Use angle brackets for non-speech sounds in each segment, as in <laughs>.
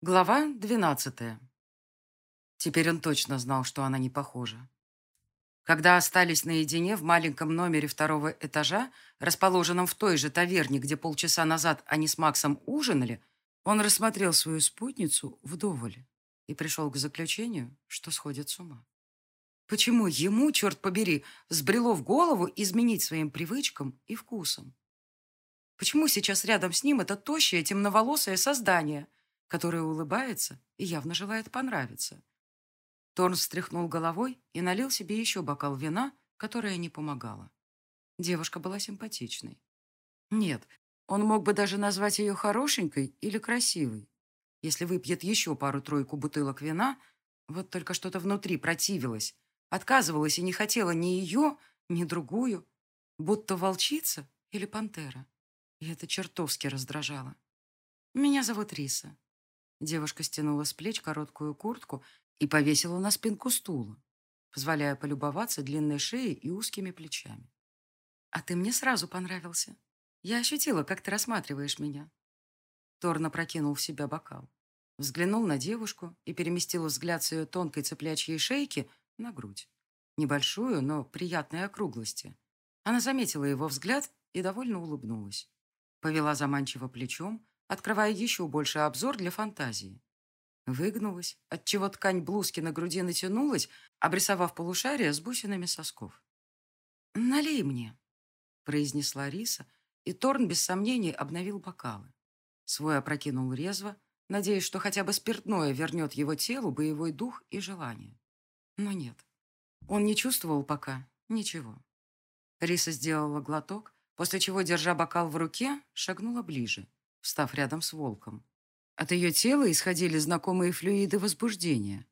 Глава двенадцатая. Теперь он точно знал, что она не похожа. Когда остались наедине в маленьком номере второго этажа, расположенном в той же таверне, где полчаса назад они с Максом ужинали, он рассмотрел свою спутницу вдоволь и пришел к заключению, что сходит с ума. Почему ему, черт побери, сбрело в голову изменить своим привычкам и вкусам? Почему сейчас рядом с ним это тощее темноволосое создание – которая улыбается и явно желает понравиться. Торн встряхнул головой и налил себе еще бокал вина, которое не помогало. Девушка была симпатичной. Нет, он мог бы даже назвать ее хорошенькой или красивой. Если выпьет еще пару-тройку бутылок вина, вот только что-то внутри противилось, отказывалась и не хотела ни ее, ни другую, будто волчица или пантера. И это чертовски раздражало. «Меня зовут Риса. Девушка стянула с плеч короткую куртку и повесила на спинку стула, позволяя полюбоваться длинной шеей и узкими плечами. «А ты мне сразу понравился. Я ощутила, как ты рассматриваешь меня». Торна прокинул в себя бокал, взглянул на девушку и переместил взгляд с ее тонкой цыплячьей шейки на грудь. Небольшую, но приятной округлости. Она заметила его взгляд и довольно улыбнулась. Повела заманчиво плечом, открывая еще больше обзор для фантазии. Выгнулась, отчего ткань блузки на груди натянулась, обрисовав полушарие с бусинами сосков. «Налей мне», — произнесла Риса, и Торн без сомнений обновил бокалы. Свой опрокинул резво, надеясь, что хотя бы спиртное вернет его телу боевой дух и желание. Но нет, он не чувствовал пока ничего. Риса сделала глоток, после чего, держа бокал в руке, шагнула ближе — встав рядом с волком. От ее тела исходили знакомые флюиды возбуждения.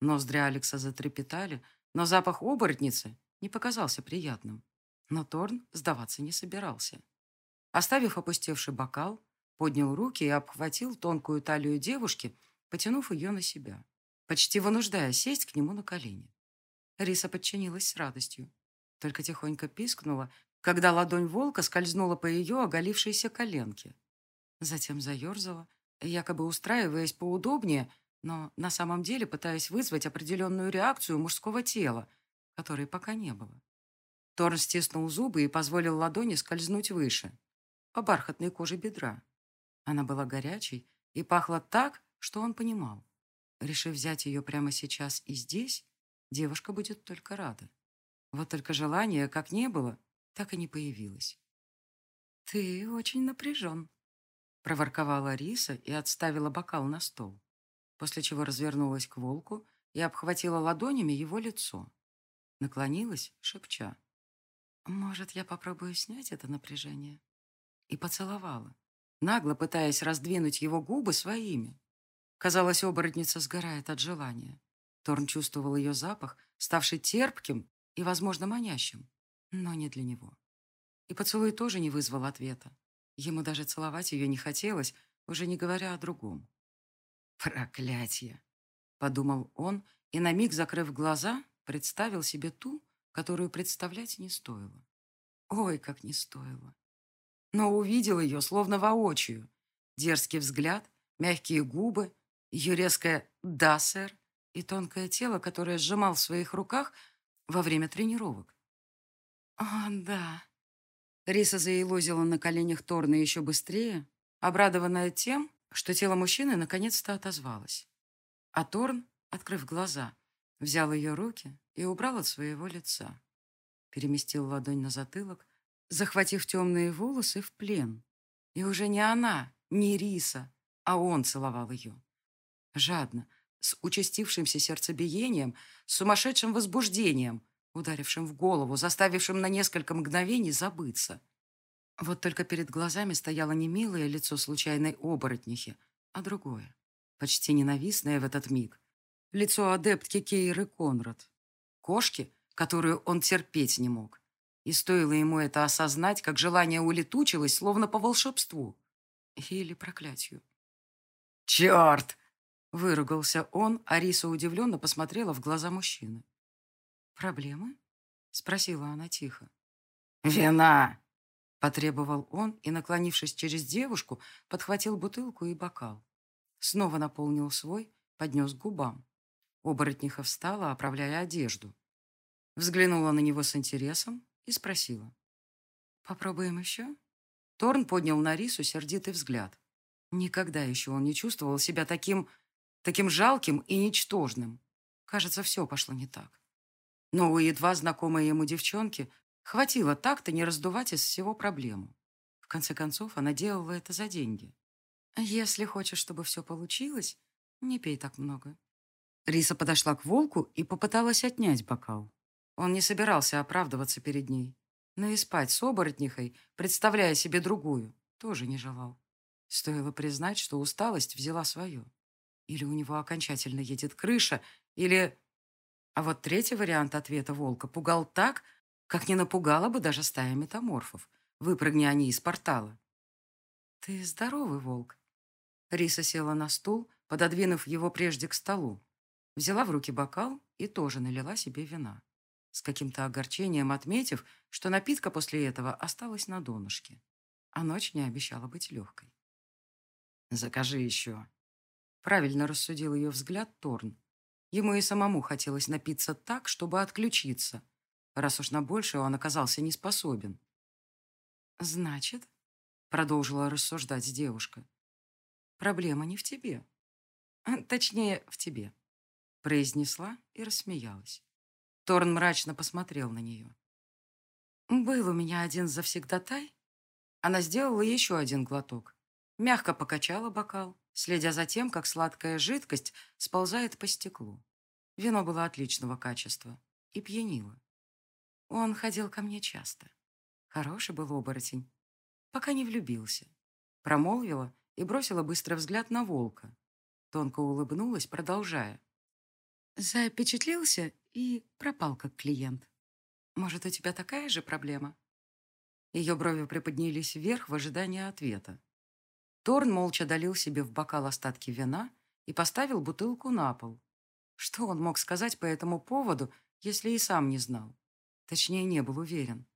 Ноздри Алекса затрепетали, но запах оборотницы не показался приятным. Но Торн сдаваться не собирался. Оставив опустевший бокал, поднял руки и обхватил тонкую талию девушки, потянув ее на себя, почти вынуждая сесть к нему на колени. Риса подчинилась с радостью, только тихонько пискнула, когда ладонь волка скользнула по ее оголившейся коленке. Затем заерзала, якобы устраиваясь поудобнее, но на самом деле пытаясь вызвать определенную реакцию мужского тела, которой пока не было. Торн стиснул зубы и позволил ладони скользнуть выше, по бархатной коже бедра. Она была горячей и пахла так, что он понимал. Решив взять ее прямо сейчас и здесь, девушка будет только рада. Вот только желания как не было, так и не появилось. «Ты очень напряжен», проворковала Риса и отставила бокал на стол, после чего развернулась к волку и обхватила ладонями его лицо. Наклонилась, шепча. «Может, я попробую снять это напряжение?» И поцеловала, нагло пытаясь раздвинуть его губы своими. Казалось, оборотница сгорает от желания. Торн чувствовал ее запах, ставший терпким и, возможно, манящим, но не для него. И поцелуй тоже не вызвал ответа. Ему даже целовать ее не хотелось, уже не говоря о другом. «Проклятье!» — подумал он, и на миг, закрыв глаза, представил себе ту, которую представлять не стоило. Ой, как не стоило. Но увидел ее, словно воочию. Дерзкий взгляд, мягкие губы, ее резкое «да, сэр» и тонкое тело, которое сжимал в своих руках во время тренировок. «О, да», Риса заелозила на коленях Торна еще быстрее, обрадованная тем, что тело мужчины наконец-то отозвалось. А Торн, открыв глаза, взял ее руки и убрал от своего лица. Переместил ладонь на затылок, захватив темные волосы в плен. И уже не она, не Риса, а он целовал ее. Жадно, с участившимся сердцебиением, с сумасшедшим возбуждением, ударившим в голову, заставившим на несколько мгновений забыться. Вот только перед глазами стояло не милое лицо случайной оборотнихи, а другое, почти ненавистное в этот миг. Лицо адептки Кейры Конрад. Кошки, которую он терпеть не мог. И стоило ему это осознать, как желание улетучилось, словно по волшебству. Или проклятию. «Черт!» — выругался он, а Риса удивленно посмотрела в глаза мужчины. «Проблемы?» — спросила она тихо. «Вина!» — потребовал он и, наклонившись через девушку, подхватил бутылку и бокал. снова наполнил свой, поднес к губам. Оборотниха встала, оправляя одежду. Взглянула на него с интересом и спросила. «Попробуем еще?» Торн поднял на Рису сердитый взгляд. Никогда еще он не чувствовал себя таким... таким жалким и ничтожным. Кажется, все пошло не так. Но у едва знакомой ему девчонки хватило так-то не раздувать из всего проблему. В конце концов, она делала это за деньги. «Если хочешь, чтобы все получилось, не пей так много». Риса подошла к волку и попыталась отнять бокал. Он не собирался оправдываться перед ней. Но и спать с оборотнихой, представляя себе другую, тоже не желал. Стоило признать, что усталость взяла свое. Или у него окончательно едет крыша, или... А вот третий вариант ответа волка пугал так, как не напугала бы даже стая метаморфов, выпрыгни они из портала. «Ты здоровый, волк?» Риса села на стул, пододвинув его прежде к столу. Взяла в руки бокал и тоже налила себе вина с каким-то огорчением отметив, что напитка после этого осталась на донышке, а ночь не обещала быть легкой. «Закажи еще». Правильно рассудил ее взгляд Торн. Ему и самому хотелось напиться так, чтобы отключиться, раз уж на большее он оказался не способен. «Значит», — продолжила рассуждать девушка, «проблема не в тебе. <laughs> Точнее, в тебе», — произнесла и рассмеялась. Торн мрачно посмотрел на нее. «Был у меня один завсегдатай». Она сделала еще один глоток. Мягко покачала бокал, следя за тем, как сладкая жидкость сползает по стеклу. Вино было отличного качества и пьянило. Он ходил ко мне часто. Хороший был оборотень. Пока не влюбился. Промолвила и бросила быстрый взгляд на волка. Тонко улыбнулась, продолжая. Запечатлился и пропал как клиент. Может, у тебя такая же проблема? Ее брови приподнялись вверх в ожидании ответа. Торн молча долил себе в бокал остатки вина и поставил бутылку на пол. Что он мог сказать по этому поводу, если и сам не знал? Точнее, не был уверен.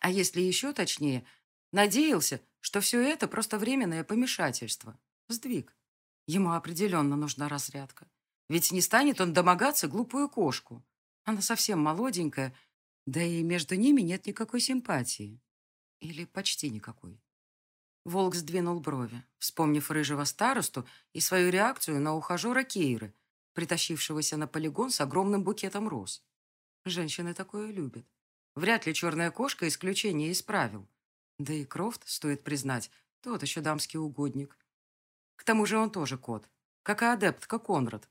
А если еще точнее, надеялся, что все это просто временное помешательство, сдвиг. Ему определенно нужна разрядка. Ведь не станет он домогаться глупую кошку. Она совсем молоденькая, да и между ними нет никакой симпатии. Или почти никакой. Волк сдвинул брови, вспомнив рыжего старосту и свою реакцию на ухажера Кейры, притащившегося на полигон с огромным букетом роз. Женщины такое любят. Вряд ли черная кошка исключение исправил. Да и Крофт, стоит признать, тот еще дамский угодник. К тому же он тоже кот, как и адептка Конрад,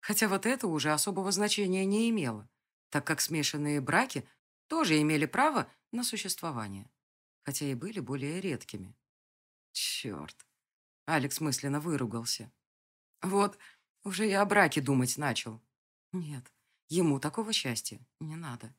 Хотя вот это уже особого значения не имело, так как смешанные браки тоже имели право на существование, хотя и были более редкими. Черт. Алекс мысленно выругался. Вот, уже и о браке думать начал. Нет, ему такого счастья не надо.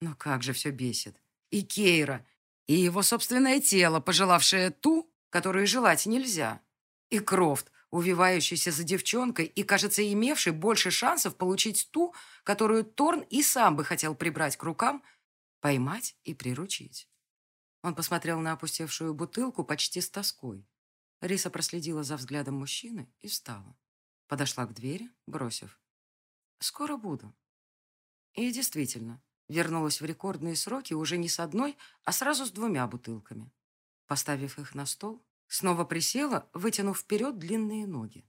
Но как же все бесит. И Кейра, и его собственное тело, пожелавшее ту, которую желать нельзя. И Крофт, увивающийся за девчонкой и, кажется, имевший больше шансов получить ту, которую Торн и сам бы хотел прибрать к рукам, поймать и приручить. Он посмотрел на опустевшую бутылку почти с тоской. Риса проследила за взглядом мужчины и встала. Подошла к двери, бросив. «Скоро буду». И действительно, вернулась в рекордные сроки уже не с одной, а сразу с двумя бутылками. Поставив их на стол, Снова присела, вытянув вперед длинные ноги.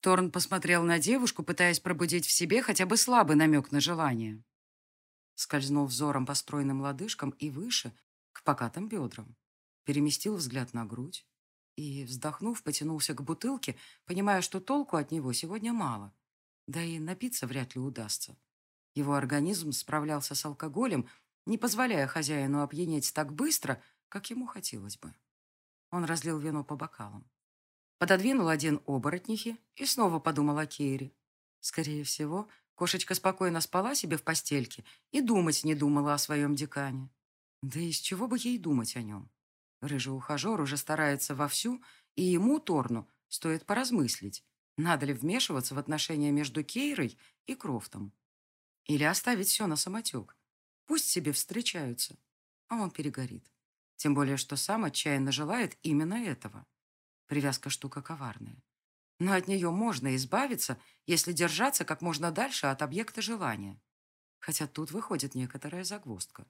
Торн посмотрел на девушку, пытаясь пробудить в себе хотя бы слабый намек на желание. Скользнул взором по стройным лодыжкам и выше, покатым бедрам. Переместил взгляд на грудь и, вздохнув, потянулся к бутылке, понимая, что толку от него сегодня мало. Да и напиться вряд ли удастся. Его организм справлялся с алкоголем, не позволяя хозяину опьянеть так быстро, как ему хотелось бы. Он разлил вино по бокалам. Пододвинул один оборотнихи и снова подумал о Кейре. Скорее всего, кошечка спокойно спала себе в постельке и думать не думала о своем декане. Да из чего бы ей думать о нем? Рыжий ухажер уже старается вовсю, и ему, Торну, стоит поразмыслить, надо ли вмешиваться в отношения между Кейрой и Крофтом. Или оставить все на самотек. Пусть себе встречаются, а он перегорит. Тем более, что сам отчаянно желает именно этого. Привязка штука коварная. Но от нее можно избавиться, если держаться как можно дальше от объекта желания. Хотя тут выходит некоторая загвоздка.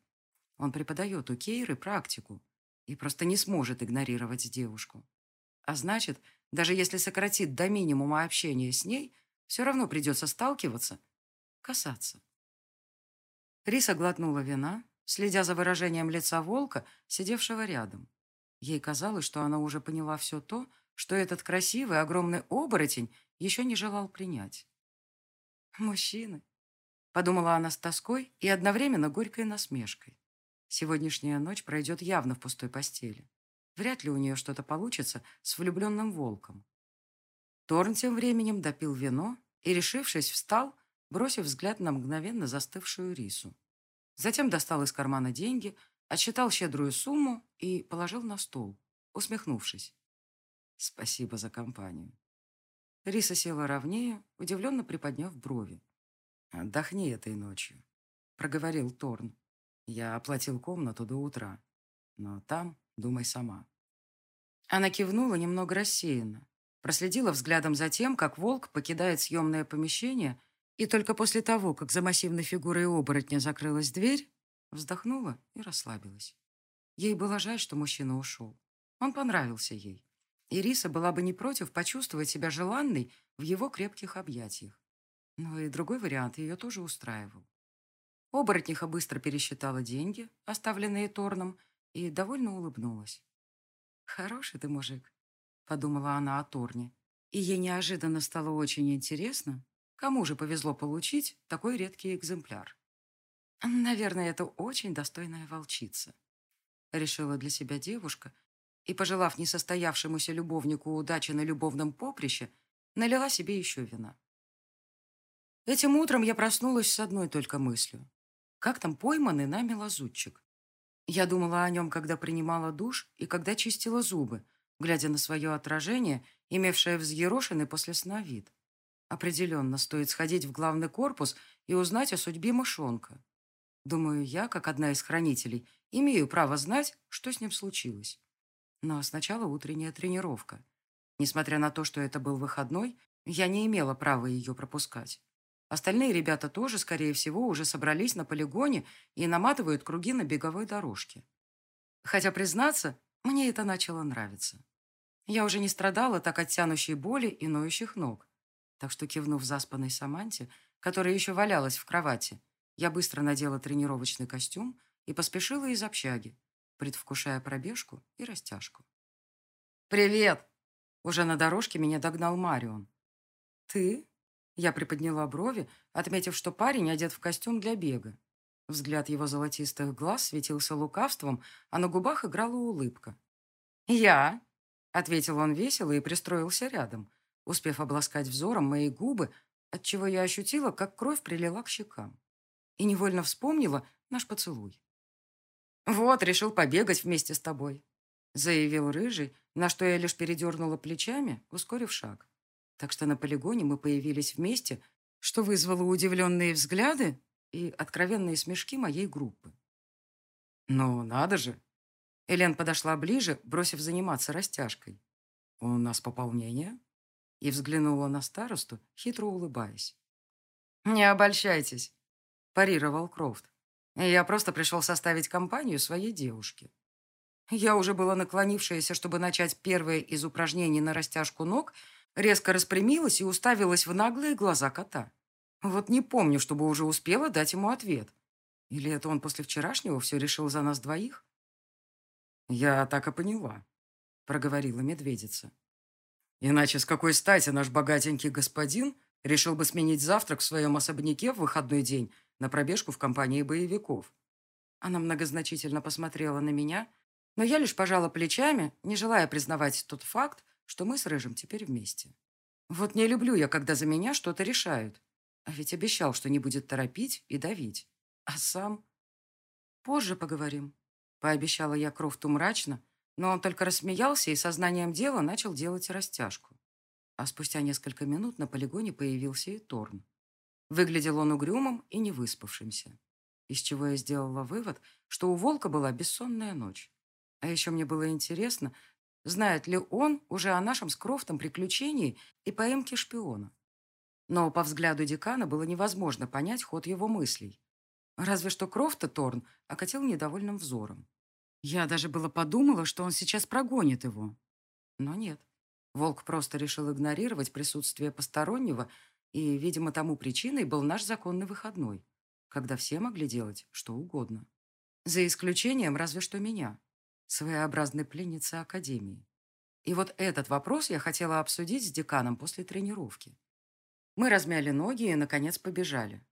Он преподает у Кейры практику и просто не сможет игнорировать девушку. А значит, даже если сократит до минимума общение с ней, все равно придется сталкиваться, касаться. Риса глотнула вина, следя за выражением лица волка, сидевшего рядом. Ей казалось, что она уже поняла все то, что этот красивый, огромный оборотень еще не желал принять. «Мужчины», — подумала она с тоской и одновременно горькой насмешкой. Сегодняшняя ночь пройдет явно в пустой постели. Вряд ли у нее что-то получится с влюбленным волком. Торн тем временем допил вино и, решившись, встал, бросив взгляд на мгновенно застывшую рису. Затем достал из кармана деньги, отсчитал щедрую сумму и положил на стол, усмехнувшись. «Спасибо за компанию». Риса села ровнее, удивленно приподняв брови. «Отдохни этой ночью», — проговорил Торн. «Я оплатил комнату до утра, но там думай сама». Она кивнула немного рассеянно, проследила взглядом за тем, как волк покидает съемное помещение и только после того, как за массивной фигурой оборотня закрылась дверь, вздохнула и расслабилась. Ей было жаль, что мужчина ушел. Он понравился ей. Ириса была бы не против почувствовать себя желанной в его крепких объятиях. Но и другой вариант ее тоже устраивал. Оборотниха быстро пересчитала деньги, оставленные Торном, и довольно улыбнулась. «Хороший ты мужик», — подумала она о Торне. И ей неожиданно стало очень интересно, Кому же повезло получить такой редкий экземпляр? Наверное, это очень достойная волчица. Решила для себя девушка и, пожелав несостоявшемуся любовнику удачи на любовном поприще, налила себе еще вина. Этим утром я проснулась с одной только мыслью. Как там пойманный нами лазутчик? Я думала о нем, когда принимала душ и когда чистила зубы, глядя на свое отражение, имевшее взъерошенный после сна вид. Определенно стоит сходить в главный корпус и узнать о судьбе мышонка. Думаю, я, как одна из хранителей, имею право знать, что с ним случилось. Но сначала утренняя тренировка. Несмотря на то, что это был выходной, я не имела права ее пропускать. Остальные ребята тоже, скорее всего, уже собрались на полигоне и наматывают круги на беговой дорожке. Хотя, признаться, мне это начало нравиться. Я уже не страдала так от тянущей боли и ноющих ног. Так что, кивнув заспанной Саманте, которая еще валялась в кровати, я быстро надела тренировочный костюм и поспешила из общаги, предвкушая пробежку и растяжку. «Привет!» Уже на дорожке меня догнал Марион. «Ты?» Я приподняла брови, отметив, что парень одет в костюм для бега. Взгляд его золотистых глаз светился лукавством, а на губах играла улыбка. «Я?» — ответил он весело и пристроился рядом, успев обласкать взором мои губы, отчего я ощутила, как кровь прилила к щекам. И невольно вспомнила наш поцелуй. «Вот, решил побегать вместе с тобой», — заявил Рыжий, на что я лишь передернула плечами, ускорив шаг. Так что на полигоне мы появились вместе, что вызвало удивленные взгляды и откровенные смешки моей группы. «Ну, надо же!» Элен подошла ближе, бросив заниматься растяжкой. «У нас пополнение?» и взглянула на старосту, хитро улыбаясь. «Не обольщайтесь», – парировал Крофт. «Я просто пришел составить компанию своей девушке». Я уже была наклонившаяся, чтобы начать первое из упражнений на растяжку ног, резко распрямилась и уставилась в наглые глаза кота. Вот не помню, чтобы уже успела дать ему ответ. Или это он после вчерашнего все решил за нас двоих? «Я так и поняла», — проговорила медведица. Иначе с какой стати наш богатенький господин решил бы сменить завтрак в своем особняке в выходной день на пробежку в компании боевиков? Она многозначительно посмотрела на меня, но я лишь пожала плечами, не желая признавать тот факт, что мы с Рыжим теперь вместе. Вот не люблю я, когда за меня что-то решают. А ведь обещал, что не будет торопить и давить. А сам... Позже поговорим, пообещала я Крофту мрачно, но он только рассмеялся и сознанием дела начал делать растяжку. А спустя несколько минут на полигоне появился и Торн. Выглядел он угрюмым и невыспавшимся. Из чего я сделала вывод, что у волка была бессонная ночь. А еще мне было интересно, знает ли он уже о нашем с Крофтом приключении и поимке шпиона. Но по взгляду декана было невозможно понять ход его мыслей. Разве что Крофта Торн окатил недовольным взором. Я даже было подумала, что он сейчас прогонит его. Но нет. Волк просто решил игнорировать присутствие постороннего, и, видимо, тому причиной был наш законный выходной, когда все могли делать что угодно. За исключением разве что меня, своеобразной пленницы Академии. И вот этот вопрос я хотела обсудить с деканом после тренировки. Мы размяли ноги и, наконец, побежали.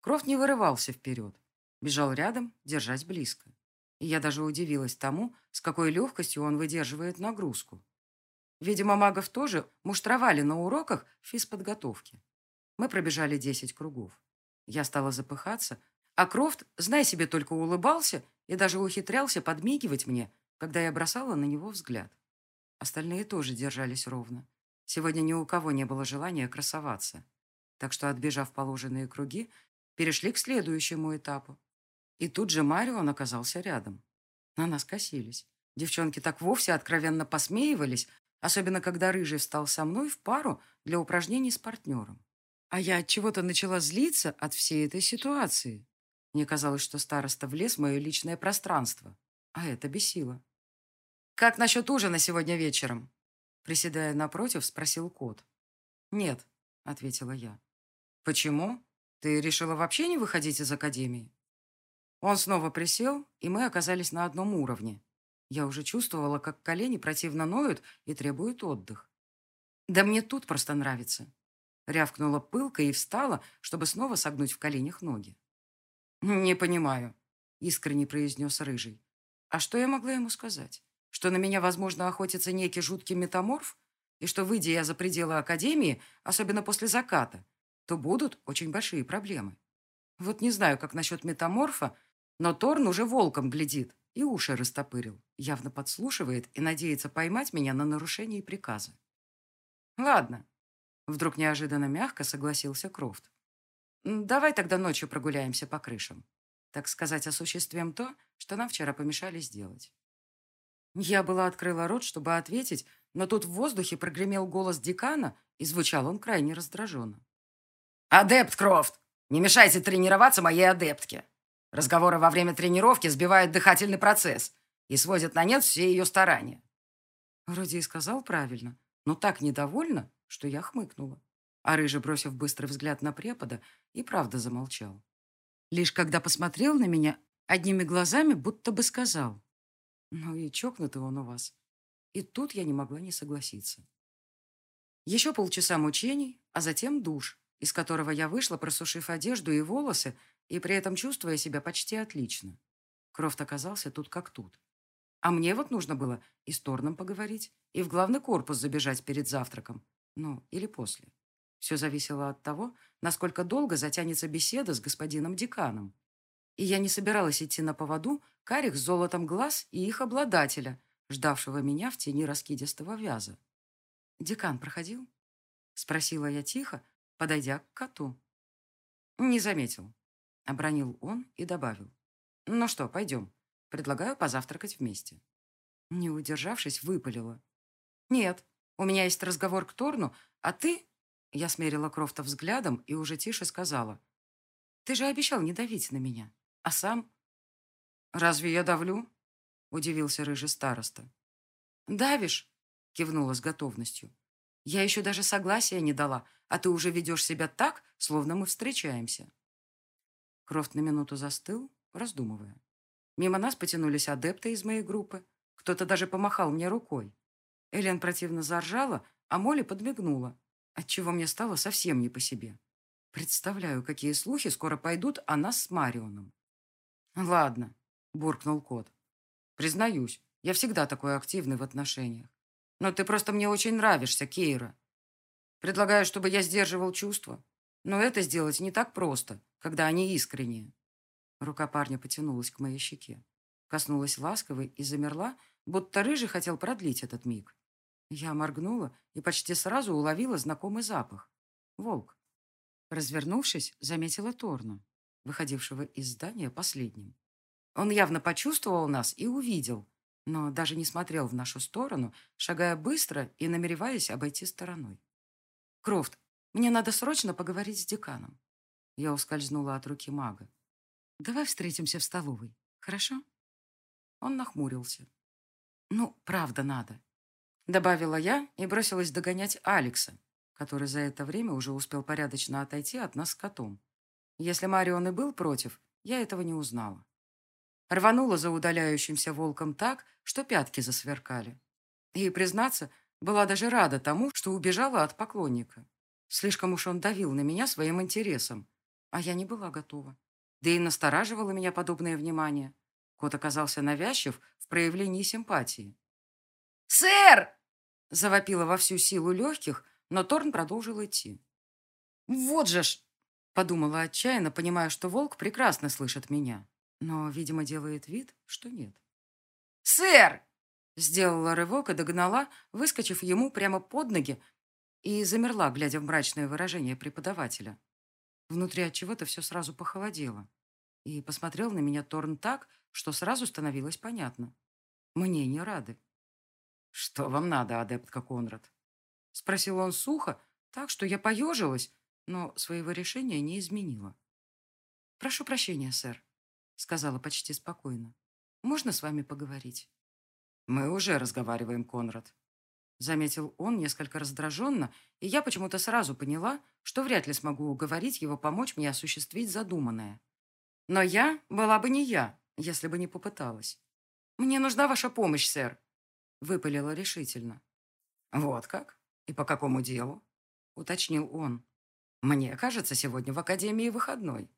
Крофт не вырывался вперед. Бежал рядом, держась близко. И я даже удивилась тому, с какой легкостью он выдерживает нагрузку. Видимо, магов тоже муштровали на уроках физподготовки. Мы пробежали 10 кругов. Я стала запыхаться, а Крофт, знай себе, только улыбался и даже ухитрялся подмигивать мне, когда я бросала на него взгляд. Остальные тоже держались ровно. Сегодня ни у кого не было желания красоваться. Так что, отбежав положенные круги, перешли к следующему этапу. И тут же Марион оказался рядом. На нас косились. Девчонки так вовсе откровенно посмеивались, особенно когда Рыжий встал со мной в пару для упражнений с партнером. А я от чего-то начала злиться от всей этой ситуации. Мне казалось, что староста влез в мое личное пространство, а это бесило. «Как насчет ужина сегодня вечером?» Приседая напротив, спросил кот. «Нет», — ответила я. «Почему? Ты решила вообще не выходить из академии?» Он снова присел, и мы оказались на одном уровне. Я уже чувствовала, как колени противно ноют и требуют отдых. «Да мне тут просто нравится», — рявкнула пылка и встала, чтобы снова согнуть в коленях ноги. «Не понимаю», — искренне произнес Рыжий. «А что я могла ему сказать? Что на меня, возможно, охотится некий жуткий метаморф? И что, выйдя я за пределы Академии, особенно после заката, то будут очень большие проблемы? Вот не знаю, как насчет метаморфа, но Торн уже волком глядит, и уши растопырил, явно подслушивает и надеется поймать меня на нарушении приказа. «Ладно», — вдруг неожиданно мягко согласился Крофт. «Давай тогда ночью прогуляемся по крышам. Так сказать, осуществим то, что нам вчера помешали сделать». Я была открыла рот, чтобы ответить, но тут в воздухе прогремел голос декана, и звучал он крайне раздраженно. «Адепт Крофт, не мешайте тренироваться моей адептке. Разговоры во время тренировки сбивают дыхательный процесс и сводят на нет все ее старания. Вроде и сказал правильно, но так недовольна, что я хмыкнула. А Рыжий, бросив быстрый взгляд на препода, и правда замолчал. Лишь когда посмотрел на меня, одними глазами будто бы сказал. Ну и чокнутый он у вас. И тут я не могла не согласиться. Еще полчаса мучений, а затем душ, из которого я вышла, просушив одежду и волосы, и при этом чувствуя себя почти отлично. Крофт оказался тут как тут. А мне вот нужно было и с Торном поговорить, и в главный корпус забежать перед завтраком. Ну, или после. Все зависело от того, насколько долго затянется беседа с господином деканом. И я не собиралась идти на поводу карих с золотом глаз и их обладателя, ждавшего меня в тени раскидистого вяза. «Декан проходил?» — спросила я тихо, подойдя к коту. «Не заметил», — обронил он и добавил. «Ну что, пойдем. Предлагаю позавтракать вместе». Не удержавшись, выпалила. «Нет, у меня есть разговор к Торну, а ты...» Я смерила Крофта взглядом и уже тише сказала. «Ты же обещал не давить на меня, а сам...» «Разве я давлю?» — удивился рыжий староста. «Давишь?» — кивнула с готовностью. «Я еще даже согласия не дала, а ты уже ведешь себя так, словно мы встречаемся». Крофт на минуту застыл, раздумывая. Мимо нас потянулись адепты из моей группы. Кто-то даже помахал мне рукой. Элен противно заржала, а Молли подмигнула, отчего мне стало совсем не по себе. Представляю, какие слухи скоро пойдут о нас с Марионом. «Ладно», — буркнул кот. «Признаюсь, я всегда такой активный в отношениях. Но ты просто мне очень нравишься, Кейра. Предлагаю, чтобы я сдерживал чувства. Но это сделать не так просто, когда они искренние. Рука парня потянулась к моей щеке. Коснулась ласковой и замерла, будто рыжий хотел продлить этот миг. Я моргнула и почти сразу уловила знакомый запах. Волк. Развернувшись, заметила Торну, выходившего из здания последним. Он явно почувствовал нас и увидел. но даже не смотрел в нашу сторону, шагая быстро и намереваясь обойти стороной. «Крофт, мне надо срочно поговорить с деканом». Я ускользнула от руки мага. «Давай встретимся в столовой, хорошо?» Он нахмурился. «Ну, правда надо», — добавила я и бросилась догонять Алекса, который за это время уже успел порядочно отойти от нас с котом. Если Марион и был против, я этого не узнала. Рванула за удаляющимся волком так, что пятки засверкали. И, признаться, была даже рада тому, что убежала от поклонника. Слишком уж он давил на меня своим интересом, а я не была готова. Да и настораживало меня подобное внимание. Кот оказался навязчив в проявлении симпатии. «Сэр!» — завопила во всю силу легких, но Торн продолжил идти. «Вот же ж!» — подумала отчаянно, понимая, что волк прекрасно слышит меня, но, видимо, делает вид, что нет. «Сэр!» — сделала рывок и догнала, выскочив ему прямо под ноги, и замерла, глядя в мрачное выражение преподавателя. Внутри от чего-то все сразу похолодело. И посмотрел на меня Торн так, что сразу становилось понятно. Мне не рады. «Что вам надо, адептка Конрад?» Спросил он сухо, так что я поежилась, но своего решения не изменила. «Прошу прощения, сэр», — сказала почти спокойно. «Можно с вами поговорить?» «Мы уже разговариваем, Конрад», — заметил он несколько раздраженно, и я почему-то сразу поняла, что вряд ли смогу уговорить его помочь мне осуществить задуманное. Но я была бы не я, если бы не попыталась. «Мне нужна ваша помощь, сэр», — выпалила решительно. «Вот как? И по какому делу?» — уточнил он. «Мне кажется, сегодня в Академии выходной.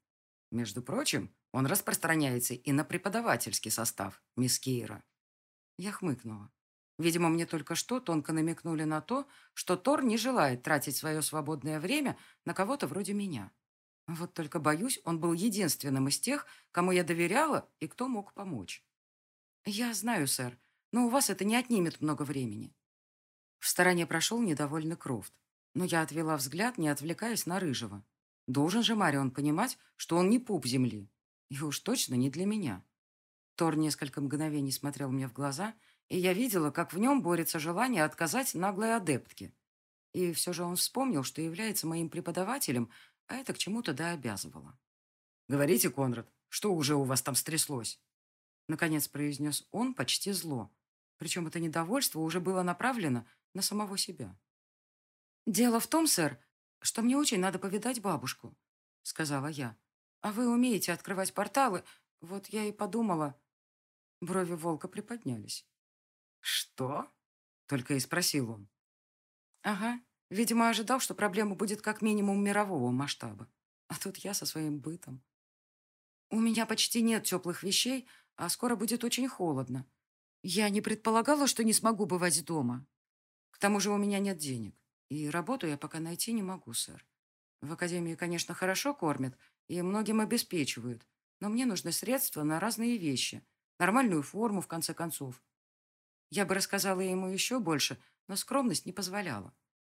Между прочим, он распространяется и на преподавательский состав, мисс Кейра». Я хмыкнула. Видимо, мне только что тонко намекнули на то, что Тор не желает тратить свое свободное время на кого-то вроде меня. Вот только, боюсь, он был единственным из тех, кому я доверяла и кто мог помочь. «Я знаю, сэр, но у вас это не отнимет много времени». В стороне прошел недовольный Крофт, но я отвела взгляд, не отвлекаясь на Рыжего. Должен же Марион понимать, что он не пуп земли. И уж точно не для меня. Тор несколько мгновений смотрел мне в глаза, и я видела, как в нем борется желание отказать наглой адептке. И все же он вспомнил, что является моим преподавателем, а это к чему-то да обязывало. «Говорите, Конрад, что уже у вас там стряслось?» Наконец произнес он почти зло. Причем это недовольство уже было направлено на самого себя. «Дело в том, сэр, что мне очень надо повидать бабушку», — сказала я. «А вы умеете открывать порталы, вот я и подумала...» Брови волка приподнялись. «Что?» — только и спросил он. «Ага, Видимо, ожидал, что проблема будет как минимум мирового масштаба. А тут я со своим бытом. У меня почти нет теплых вещей, а скоро будет очень холодно. Я не предполагала, что не смогу бывать дома. К тому же у меня нет денег. И работу я пока найти не могу, сэр. В академии, конечно, хорошо кормят и многим обеспечивают, но мне нужны средства на разные вещи, нормальную форму, в конце концов. Я бы рассказала ему еще больше, но скромность не позволяла.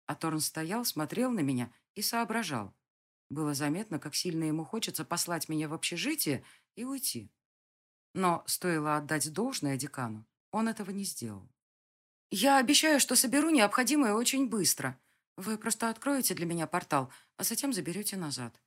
А Торн стоял, смотрел на меня и соображал. Было заметно, как сильно ему хочется послать меня в общежитие и уйти. Но стоило отдать должное декану, он этого не сделал. «Я обещаю, что соберу необходимое очень быстро. Вы просто откроете для меня портал, а затем заберете назад.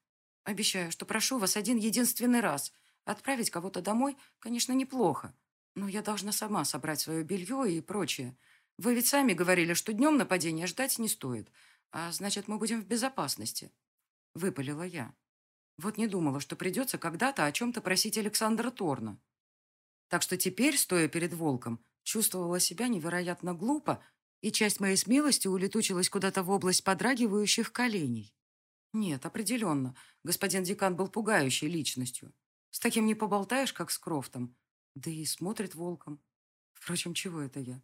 Обещаю, что прошу вас один единственный раз. Отправить кого-то домой, конечно, неплохо, но я должна сама собрать свое белье и прочее. Вы ведь сами говорили, что днем нападения ждать не стоит, а значит, мы будем в безопасности. Выпалила я. Вот не думала, что придется когда-то о чем-то просить Александра Торна. Так что теперь, стоя перед волком, чувствовала себя невероятно глупо, и часть моей смелости улетучилась куда-то в область подрагивающих коленей. Нет, определенно, господин декан был пугающей личностью. С таким не поболтаешь, как с Крофтом. Да и смотрит волком. Впрочем, чего это я?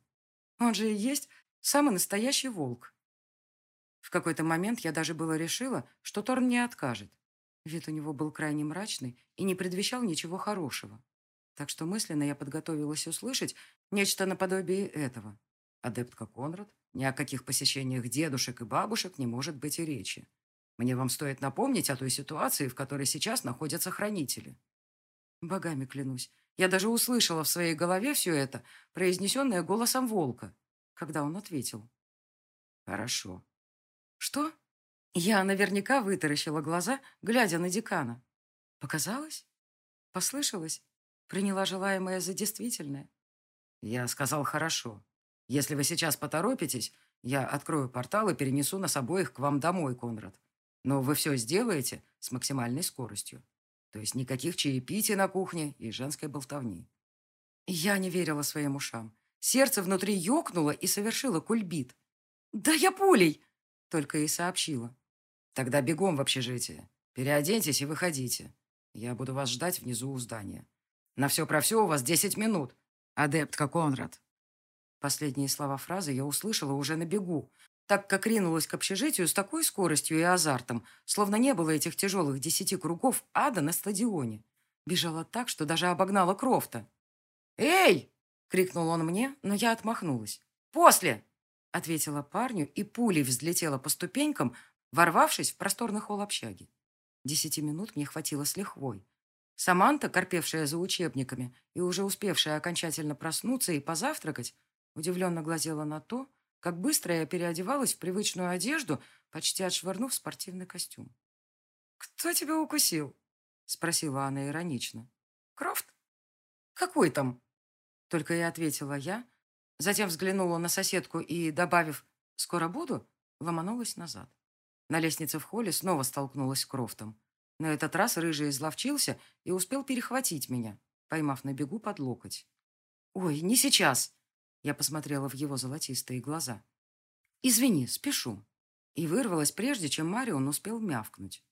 Он же и есть самый настоящий волк. В какой-то момент я даже было решила, что Торн не откажет. Вид у него был крайне мрачный и не предвещал ничего хорошего. Так что мысленно я подготовилась услышать нечто наподобие этого. Адептка Конрад, ни о каких посещениях дедушек и бабушек не может быть и речи. Мне вам стоит напомнить о той ситуации, в которой сейчас находятся хранители. Богами клянусь. Я даже услышала в своей голове все это, произнесенное голосом волка, когда он ответил. «Хорошо». «Что?» Я наверняка вытаращила глаза, глядя на декана. Показалось? Послышалось? Приняла желаемое за действительное? Я сказал «хорошо». Если вы сейчас поторопитесь, я открою портал и перенесу нас обоих к вам домой, Конрад. Но вы все сделаете с максимальной скоростью. То есть никаких чаепитий на кухне и женской болтовни. Я не верила своим ушам. Сердце внутри ёкнуло и совершило кульбит. «Да я пулей!» — только и сообщила. «Тогда бегом в общежитие. Переоденьтесь и выходите. Я буду вас ждать внизу у здания. На все про все у вас десять минут. Адептка Конрад». Последние слова фразы я услышала уже на бегу, так как ринулась к общежитию с такой скоростью и азартом, словно не было этих тяжелых десяти кругов ада на стадионе. Бежала так, что даже обогнала Крофта. «Эй!» — крикнул он мне, но я отмахнулась. «После!» — ответила парню, и пулей взлетела по ступенькам, ворвавшись в просторный холл общаги. Десяти минут мне хватило с лихвой. Саманта, корпевшая за учебниками и уже успевшая окончательно проснуться и позавтракать, Удивленно глазела на то, как быстро я переодевалась в привычную одежду, почти отшвырнув спортивный костюм. «Кто тебя укусил?» — спросила она иронично. «Крофт?» «Какой там?» Только и ответила я, затем взглянула на соседку и, добавив «скоро буду», ломанулась назад. На лестнице в холле снова столкнулась с Крофтом. На этот раз рыжий изловчился и успел перехватить меня, поймав на бегу под локоть. «Ой, не сейчас!» Я посмотрела в его золотистые глаза. «Извини, спешу». И вырвалась прежде, чем Марион успел мявкнуть.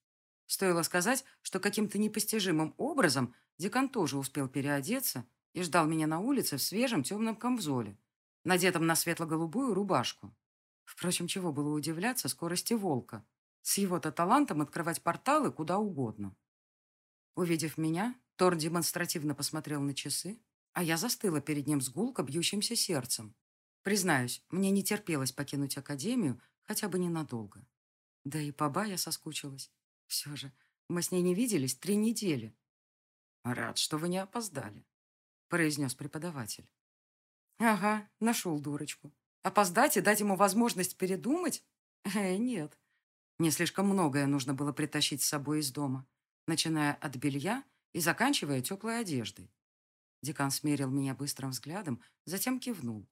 Стоило сказать, что каким-то непостижимым образом декан тоже успел переодеться и ждал меня на улице в свежем темном камзоле, надетом на светло-голубую рубашку. Впрочем, чего было удивляться скорости волка, с его-то талантом открывать порталы куда угодно. Увидев меня, Тор демонстративно посмотрел на часы, а я застыла перед ним с гулко бьющимся сердцем. Признаюсь, мне не терпелось покинуть академию хотя бы ненадолго. Да и по Ба я соскучилась. Все же, мы с ней не виделись три недели. «Рад, что вы не опоздали», — произнес преподаватель. «Ага, нашел дурочку. Опоздать и дать ему возможность передумать? Э, нет. Мне слишком многое нужно было притащить с собой из дома, начиная от белья и заканчивая теплой одеждой. Декан смерил меня быстрым взглядом, затем кивнул.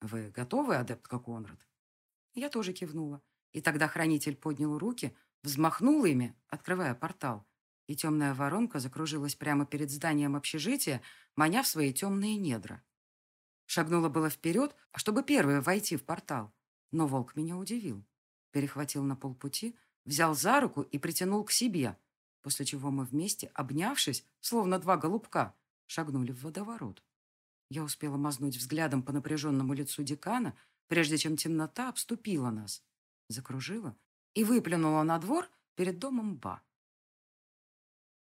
«Вы готовы, адептка Конрад?» Я тоже кивнула. И тогда хранитель поднял руки, взмахнул ими, открывая портал, и темная воронка закружилась прямо перед зданием общежития, маня в свои темные недра. Шагнула было вперед, чтобы первая войти в портал, но волк меня удивил. Перехватил на полпути, взял за руку и притянул к себе, после чего мы вместе, обнявшись, словно два голубка, шагнули в водоворот. Я успела мазнуть взглядом по напряженному лицу декана, прежде чем темнота обступила нас, закружила и выплюнула на двор перед домом Ба.